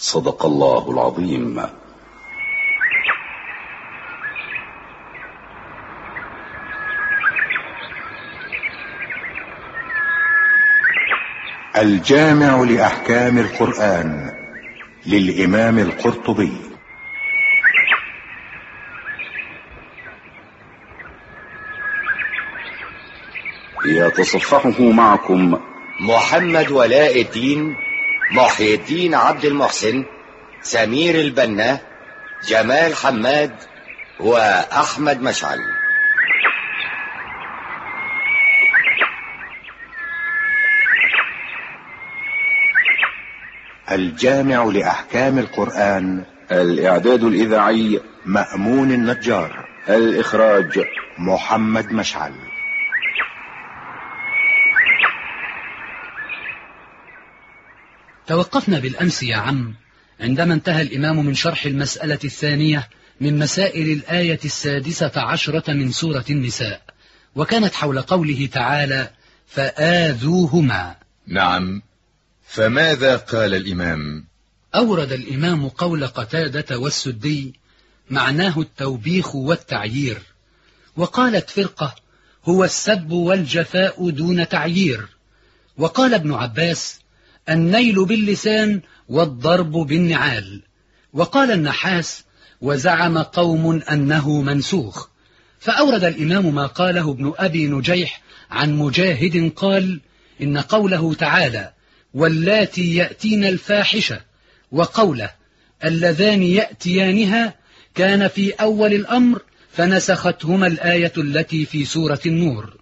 صدق الله العظيم. الجامع لأحكام القرآن للإمام القرطبي. يتصفحه معكم محمد ولاء الدين. محي الدين عبد المحسن سمير البنا جمال حماد وأحمد مشعل. الجامع لأحكام القرآن. الإعداد الإذاعي. مأمون النجار. الإخراج. محمد مشعل. توقفنا بالأمس يا عم. عندما انتهى الإمام من شرح المسألة الثانية من مسائل الآية السادسة عشرة من سورة النساء وكانت حول قوله تعالى فآذوهما نعم. فماذا قال الإمام؟ أورد الإمام قول قتادة والسدي معناه التوبيخ والتعيير وقالت فرقة هو السب والجفاء دون تعيير وقال ابن عباس النيل باللسان والضرب بالنعال. وقال النحاس وزعم قوم أنه منسوخ. فأورد الإمام ما قاله ابن أبي نجيح عن مجاهد قال إن قوله تعالى واللاتي يأتين الفاحشة وقوله اللذان يأتيانها كان في أول الأمر فنسختهما الآية التي في سورة النور.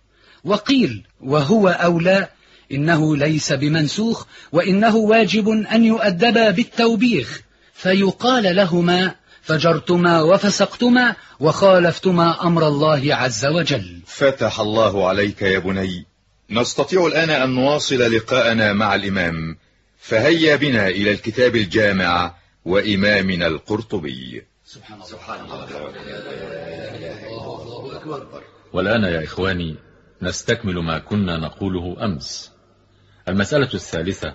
وقيل وهو أولى إنه ليس بمنسوخ وإنه واجب أن يؤدبا بالتوبيخ. فيقال لهما فجرتما وفسقتما وخالفتما أمر الله عز وجل. فتح الله عليك يا بني نستطيع الآن أن نواصل لقاءنا مع الإمام. فهيا بنا إلى الكتاب الجامع وإمامنا القرطبي. سبحان الله. سبحان الله. والآن يا إخواني نستكمل ما كنا نقوله أمس. المسألة الثالثة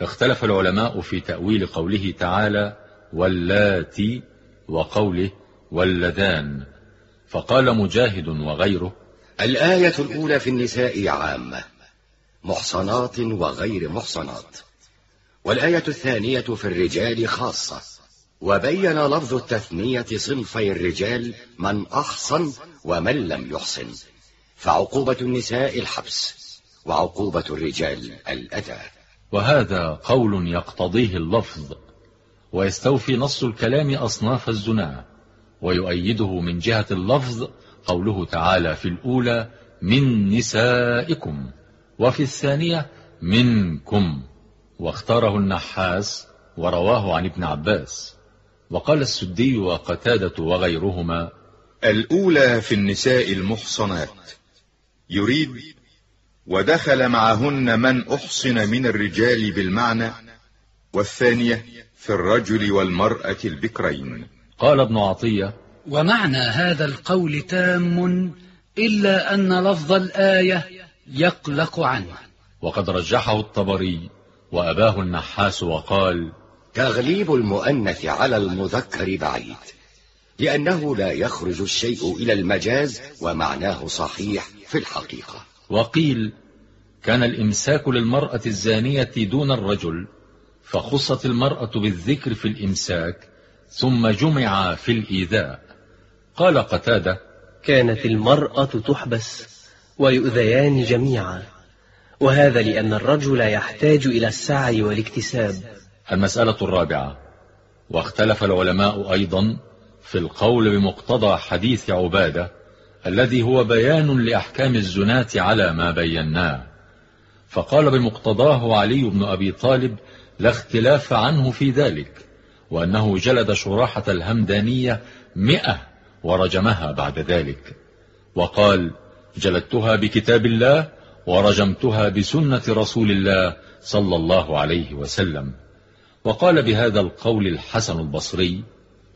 اختلف العلماء في تأويل قوله تعالى واللاتي وقوله واللذان. فقال مجاهد وغيره الآية الأولى في النساء عامة محصنات وغير محصنات. والآية الثانية في الرجال خاصة. وبين لفظ التثنية صنفي الرجال من أحصن ومن لم يحصن. فعقوبة النساء الحبس. وعقوبة الرجال الأذى. وهذا قول يقتضيه اللفظ ويستوفي نص الكلام أصناف الزنا ويؤيده من جهة اللفظ قوله تعالى في الأولى من نسائكم وفي الثانية منكم واختاره النحاس ورواه عن ابن عباس. وقال السدي وقتادة وغيرهما الأولى في النساء المحصنات. يريد ودخل معهن من أحصن من الرجال بالمعنى والثانية في الرجل والمرأة البكرين. قال ابن عطية ومعنى هذا القول تام إلا أن لفظ الآية يقلق عنه. وقد رجحه الطبري وأباه النحاس وقال تغليب المؤنث على المذكر بعيد لأنه لا يخرج الشيء إلى المجاز ومعناه صحيح في الحقيقة. وقيل كان الإمساك للمرأة الزانية دون الرجل فخصت المرأة بالذكر في الإمساك ثم جمع في الإيذاء. قال قتادة كانت المرأة تحبس ويؤذيان جميعا وهذا لأن الرجل يحتاج إلى السعي والاكتساب. المسألة الرابعة واختلف العلماء أيضا في القول بمقتضى حديث عبادة الذي هو بيان لأحكام الزناة على ما بيناه. فقال بمقتضاه علي بن أبي طالب لا اختلاف عنه في ذلك وأنه جلد شراحة الهمدانية مئة ورجمها بعد ذلك وقال جلدتها بكتاب الله ورجمتها بسنة رسول الله صلى الله عليه وسلم. وقال بهذا القول الحسن البصري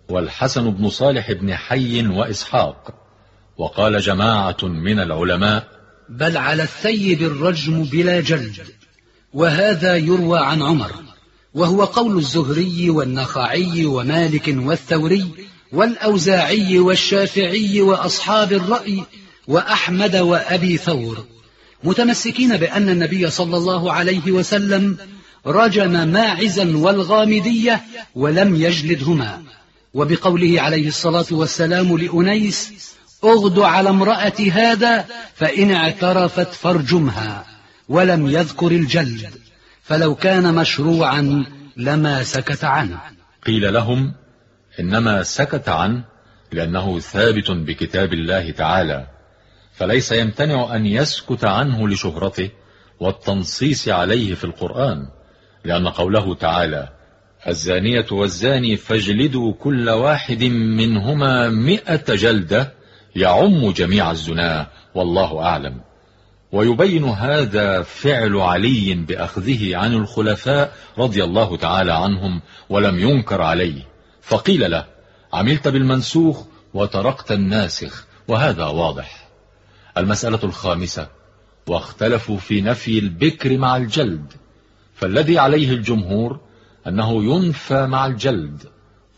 والحسن بن صالح بن حي وإسحاق وقال جماعة من العلماء بل على الثيب الرجم بلا جلد. وهذا يروى عن عمر وهو قول الزهري والنخعي ومالك والثوري والأوزاعي والشافعي وأصحاب الرأي وأحمد وأبي ثور متمسكين بأن النبي صلى الله عليه وسلم رجم ماعزا والغامدية ولم يجلدهما. وبقوله عليه الصلاة والسلام لأنيس اغد على امرأة هذا فإن اعترفت فارجمها ولم يذكر الجلد فلو كان مشروعا لما سكت عنه. قيل لهم إنما سكت عنه لأنه ثابت بكتاب الله تعالى فليس يمتنع أن يسكت عنه لشهرته والتنصيص عليه في القرآن لأن قوله تعالى الزانية والزاني فاجلدوا كل واحد منهما مئة جلدة يعم جميع الزنا والله أعلم. ويبين هذا فعل علي بأخذه عن الخلفاء رضي الله تعالى عنهم ولم ينكر عليه. فقيل له عملت بالمنسوخ وتركت الناسخ وهذا واضح. المسألة الخامسة واختلفوا في نفي البكر مع الجلد. فالذي عليه الجمهور أنه ينفى مع الجلد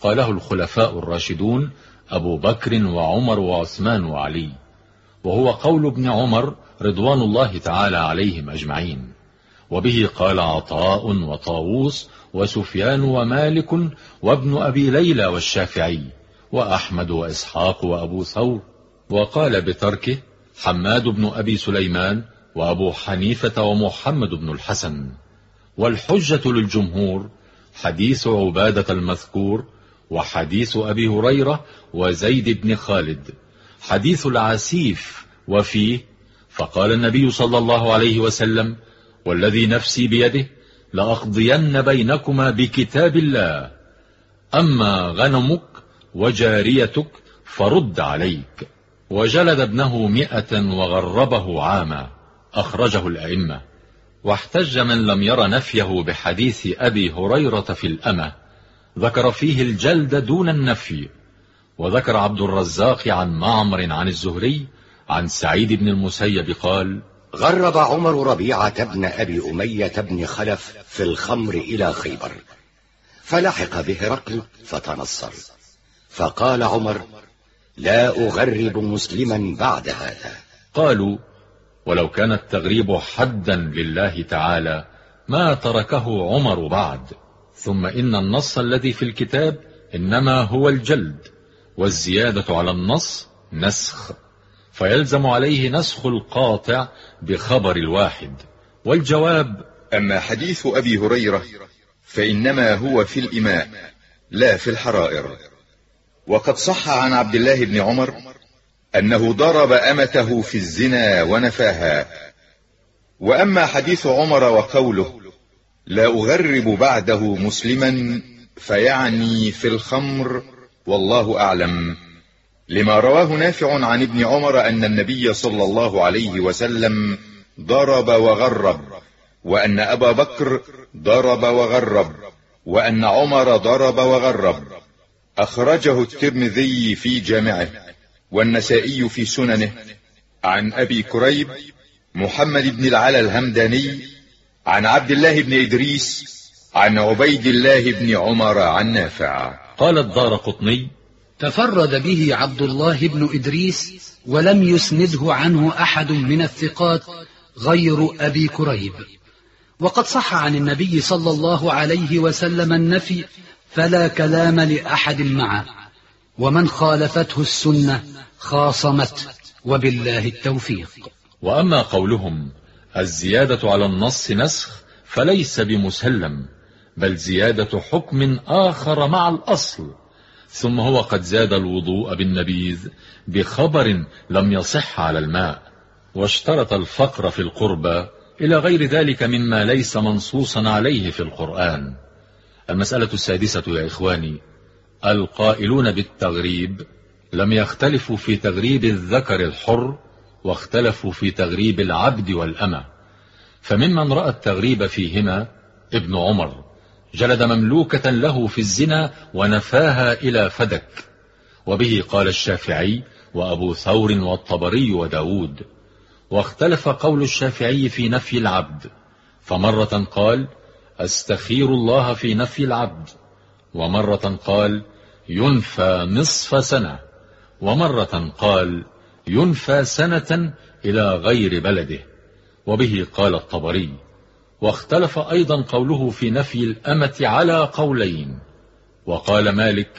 قاله الخلفاء الراشدون أبو بكر وعمر وعثمان وعلي وهو قول ابن عمر رضوان الله تعالى عليهم أجمعين. وبه قال عطاء وطاووس وسفيان ومالك وابن أبي ليلى والشافعي وأحمد وإسحاق وأبو ثور وقال بتركه حماد بن أبي سليمان وأبو حنيفة ومحمد بن الحسن. والحجة للجمهور حديث عبادة المذكور وحديث أبي هريرة وزيد بن خالد. حديث العسيف وفيه فقال النبي صلى الله عليه وسلم والذي نفسي بيده لأقضين بينكما بكتاب الله. أما غنمك وجاريتك فرد عليك. وجلد ابنه مئة وغربه عاما. أخرجه الأئمة. واحتج من لم ير نفيه بحديث أبي هريرة في الأمة. ذكر فيه الجلد دون النفي وذكر عبد الرزاق عن معمر عن الزهري عن سعيد بن المسيب قال غرب عمر ربيعة بن أبي أمية بن خلف في الخمر إلى خيبر فلحق بهرقل فتنصر فقال عمر لا أغرب مسلما بعد هذا. قالوا ولو كان التغريب حدا لله تعالى ما تركه عمر بعد. ثم إن النص الذي في الكتاب إنما هو الجلد والزيادة على النص نسخ فيلزم عليه نسخ القاطع بخبر الواحد. والجواب أما حديث أبي هريرة فإنما هو في الإماء لا في الحرائر. وقد صح عن عبد الله بن عمر أنه ضرب أمته في الزنا ونفاها. وأما حديث عمر وقوله لا أغرب بعده مسلما فيعني في الخمر والله أعلم. لما رواه نافع عن ابن عمر أن النبي صلى الله عليه وسلم ضرب وغرب وأن أبا بكر ضرب وغرب وأن عمر ضرب وغرب. أخرجه الترمذي في جامعه والنسائي في سننه. عن أبي كريب محمد بن العلا الهمداني عن عبد الله بن إدريس عن عبيد الله بن عمر عن نافع. قال الدار قطني تفرد به عبد الله بن إدريس ولم يسنده عنه أحد من الثقات غير أبي كريب. وقد صح عن النبي صلى الله عليه وسلم النفي فلا كلام لأحد معه. ومن خالفته السنة خاصمت وبالله التوفيق. وأما قولهم الزيادة على النص نسخ فليس بمسلم بل زيادة حكم آخر مع الأصل. ثم هو قد زاد الوضوء بالنبيذ بخبر لم يصح على الماء واشترط الفقر في القربى إلى غير ذلك مما ليس منصوصا عليه في القرآن. المسألة السادسة يا إخواني القائلون بالتغريب لم يختلفوا في تغريب الذكر الحر واختلفوا في تغريب العبد والأمة. فممن رأى التغريب فيهما؟ ابن عمر. جلد مملوكة له في الزنا ونفاها إلى فدك. وبه قال الشافعي وأبو ثور والطبري وداود واختلف قول الشافعي في نفي العبد. فمرة قال أستخير الله في نفي العبد. ومرة قال ينفى نصف سنة. ومرة قال ينفى سنة إلى غير بلده. وبه قال الطبري واختلف أيضا قوله في نفي الأمة على قولين. وقال مالك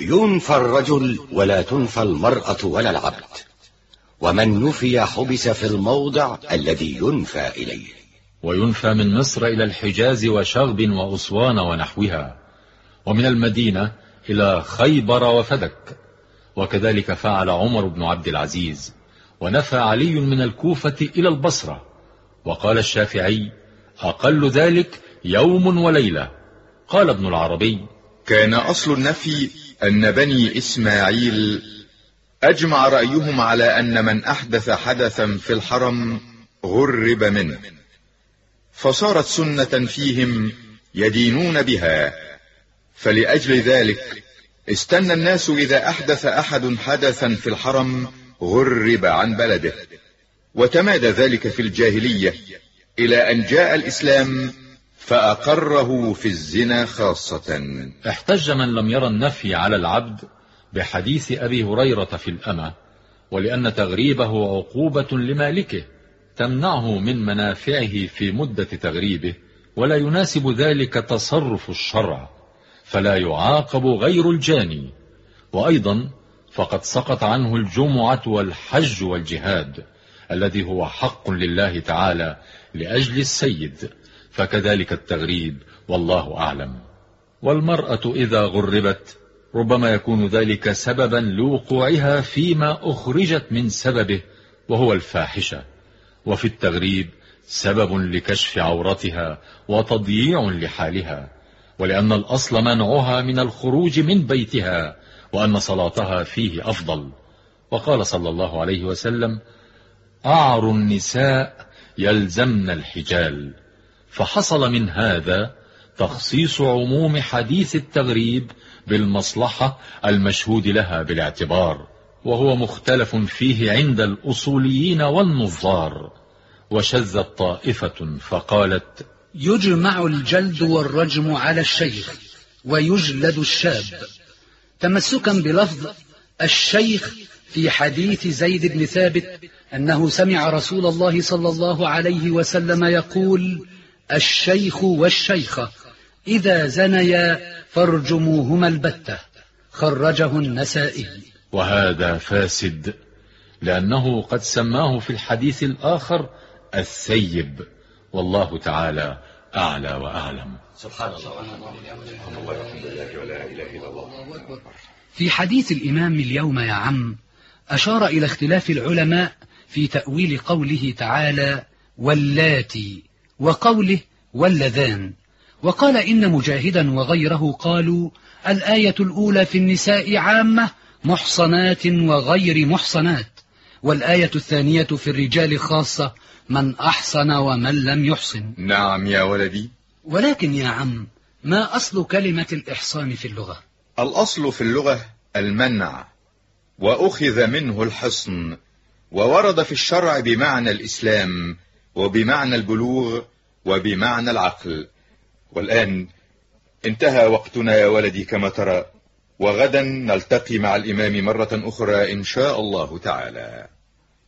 ينفى الرجل ولا تنفى المرأة ولا العبد ومن نفي حبس في الموضع الذي ينفى إليه. وينفى من مصر إلى الحجاز وشغب وأسوان ونحوها ومن المدينة إلى خيبر وفدك. وكذلك فعل عمر بن عبد العزيز ونفى علي من الكوفة إلى البصرة وقال الشافعي أقل ذلك يوم وليلة. قال ابن العربي كان أصل النفي أن بني إسماعيل أجمع رأيهم على أن من أحدث حدثا في الحرم غرب منه فصارت سنة فيهم يدينون بها فلأجل ذلك استنى الناس إذا أحدث أحد حدثا في الحرم غرب عن بلده. وتمادى ذلك في الجاهلية إلى أن جاء الإسلام فأقره في الزنا خاصة. احتج من لم يرى النفي على العبد بحديث أبي هريرة في الأمة ولأن تغريبه عقوبة لمالكه تمنعه من منافعه في مدة تغريبه ولا يناسب ذلك تصرف الشرع. فلا يعاقب غير الجاني. وأيضا فقد سقط عنه الجمعة والحج والجهاد الذي هو حق لله تعالى لأجل السيد فكذلك التغريب والله أعلم. والمرأة إذا غربت ربما يكون ذلك سببا لوقوعها فيما أخرجت من سببه وهو الفاحشة. وفي التغريب سبب لكشف عورتها وتضييع لحالها. ولأن الأصل منعها من الخروج من بيتها وأن صلاتها فيه أفضل. وقال صلى الله عليه وسلم أعر النساء يلزمن الحجال. فحصل من هذا تخصيص عموم حديث التغريب بالمصلحة المشهود لها بالاعتبار وهو مختلف فيه عند الأصوليين والنظار. وشذت طائفة فقالت يجمع الجلد والرجم على الشيخ ويجلد الشاب. تمسكا بلفظ الشيخ في حديث زيد بن ثابت أنه سمع رسول الله صلى الله عليه وسلم يقول الشيخ والشيخة إذا زنيا فارجموهما البتة. خرجه النسائي. وهذا فاسد لأنه قد سماه في الحديث الآخر الثيب. والله تعالى أعلى وأعلم. سبحان الله. في حديث الإمام اليوم يا عم أشار إلى اختلاف العلماء في تأويل قوله تعالى واللاتي وقوله واللذان. وقال إن مجاهدا وغيره قالوا الآية الأولى في النساء عامة محصنات وغير محصنات والآية الثانية في الرجال خاصة من أحصن ومن لم يحصن. نعم يا ولدي. ولكن يا عم ما أصل كلمة الإحصان في اللغة؟ الأصل في اللغة المنع وأخذ منه الحصن وورد في الشرع بمعنى الإسلام وبمعنى البلوغ وبمعنى العقل. والآن انتهى وقتنا يا ولدي كما ترى وغدا نلتقي مع الإمام مرة أخرى إن شاء الله تعالى.